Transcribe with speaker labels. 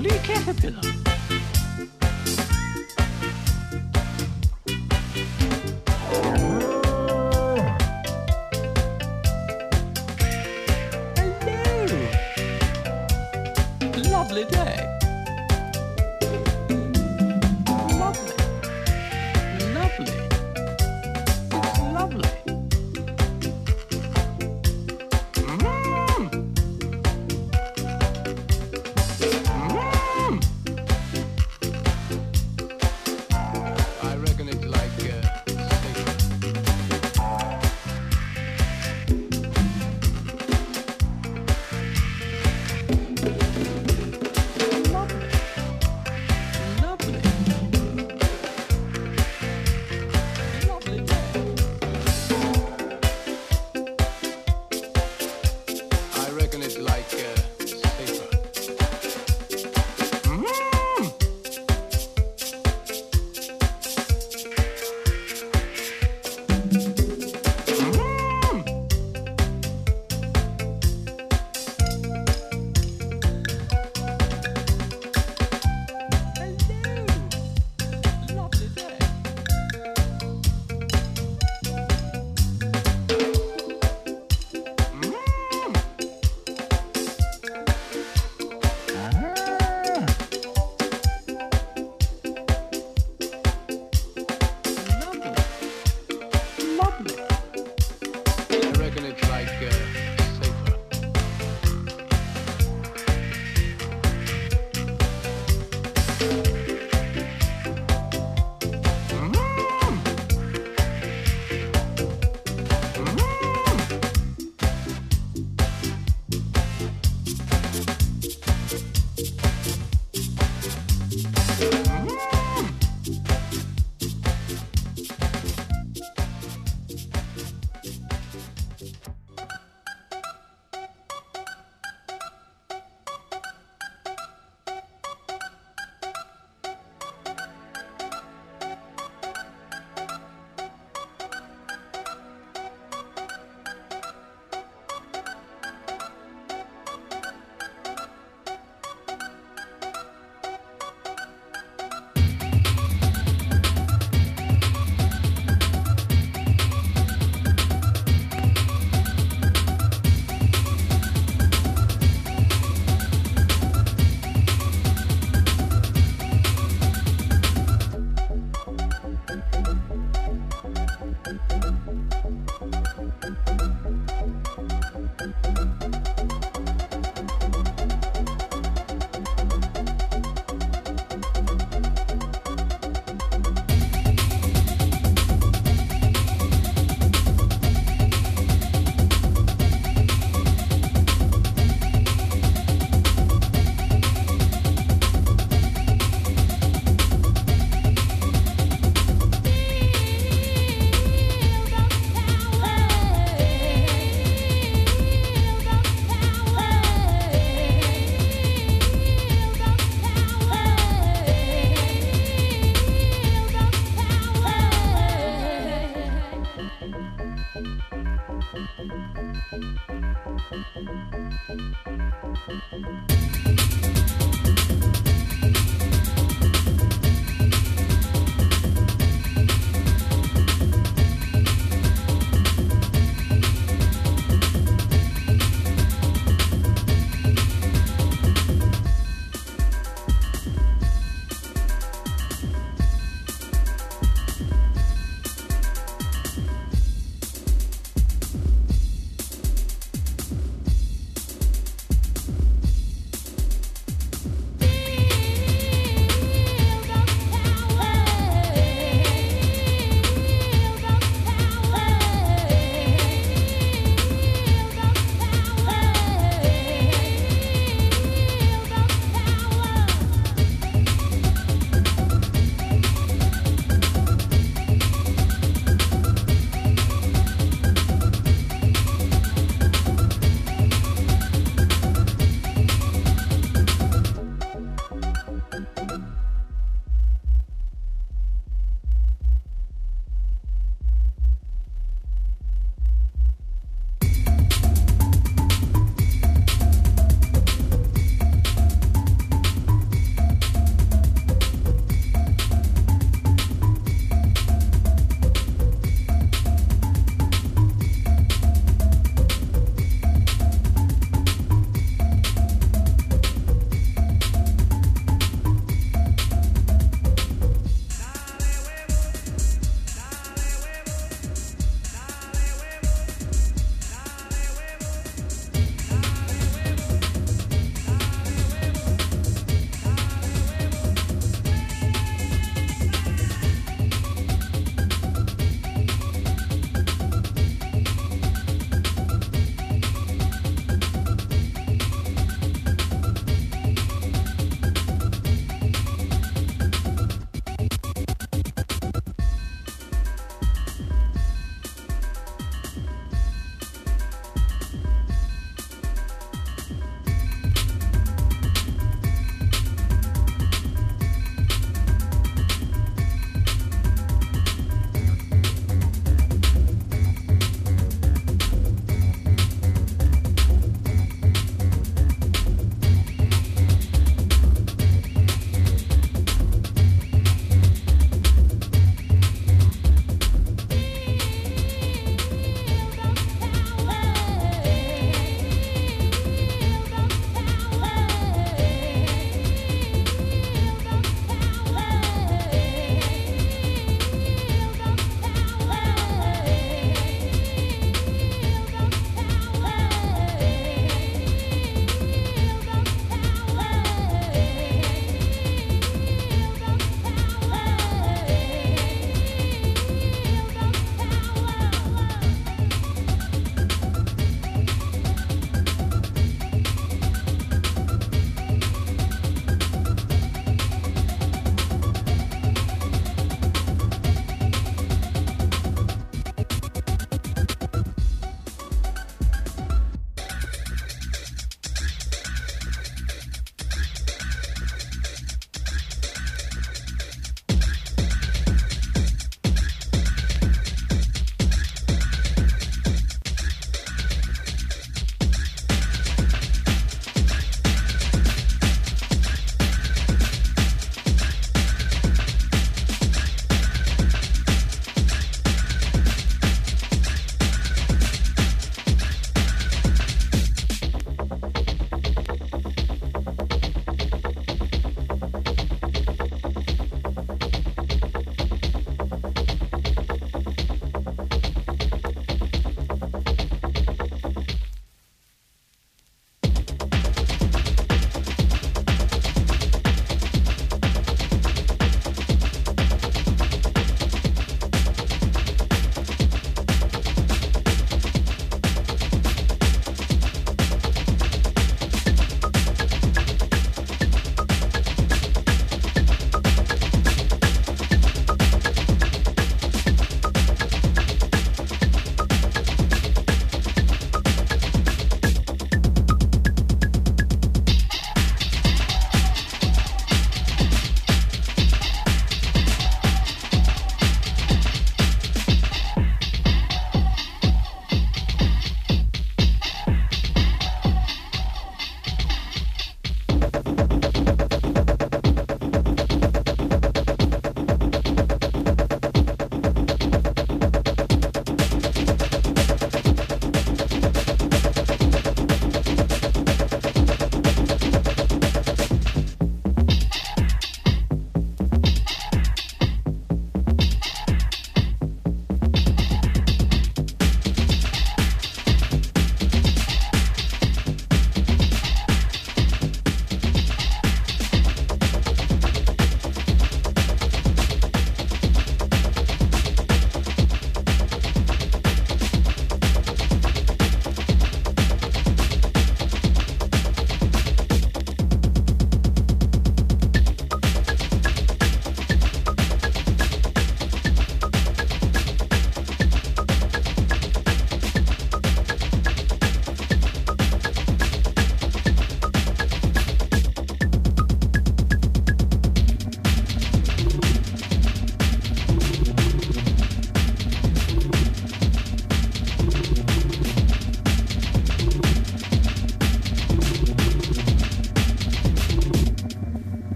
Speaker 1: rolige caterpillar.